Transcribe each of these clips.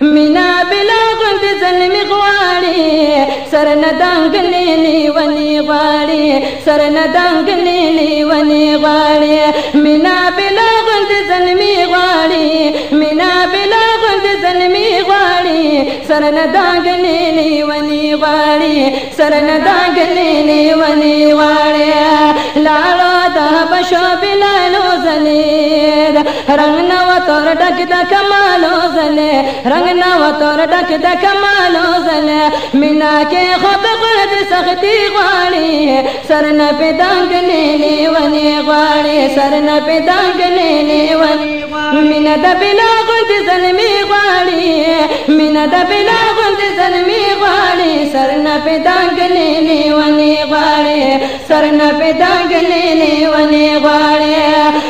مینا بلا غند ظلم غواړي سر نه دنګلې نیونی غواړي سر نه دنګلې نیونی غواړي مینا بلا غند ظلم غواړي مینا بلا غند ظلم غواړي سر نه دنګلې نیونی غواړي سر نه دنګلې نیونی غواړي لاړو د بشو بلا نو ظلم دا رنگ نو تور ډک د کمالو زلې رنگ نو تور ډک د کمالو زلې مینا کې خود غرد سختي غواړي سر نه پدنګ نه نیونی غواړي سر نه پدنګ نه نیونی مینا د بلا غند زلمی غواړي مینا د بلا غند زلمی غواړي سر نه پدنګ نه نیونی غواړي سر نه پدنګ نه نیونی غواړي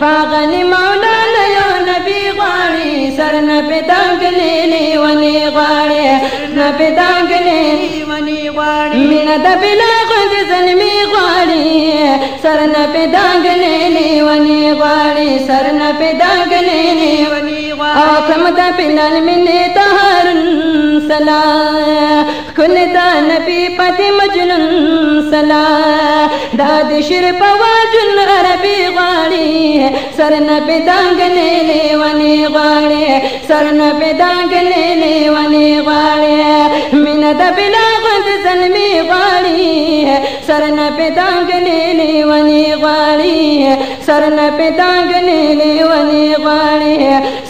فاغني مولانا یو نبی غاړي سر نه پدانګلې نیونی غاړي نه پدانګلې وني غاري من د بلا غد زلمي غاري سر نه پدانګلې وني غاري سر نه پدانګلې وني غاري او کم د بلال منی تهرن سلا کل دا نبی پاتې مجنون سلا دا د شر په واجن عربي غاړي سر نه پدانګ نه لیواني غاړي سر نه پدانګ نه لیواني غاړي مینه د بلا غند زلمي غاړي سر نه پدانګ نه لیواني غاړي سر نه پدانګ نه لیواني غاړي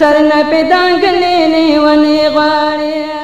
سر نه پدانګ نه لیواني غاړي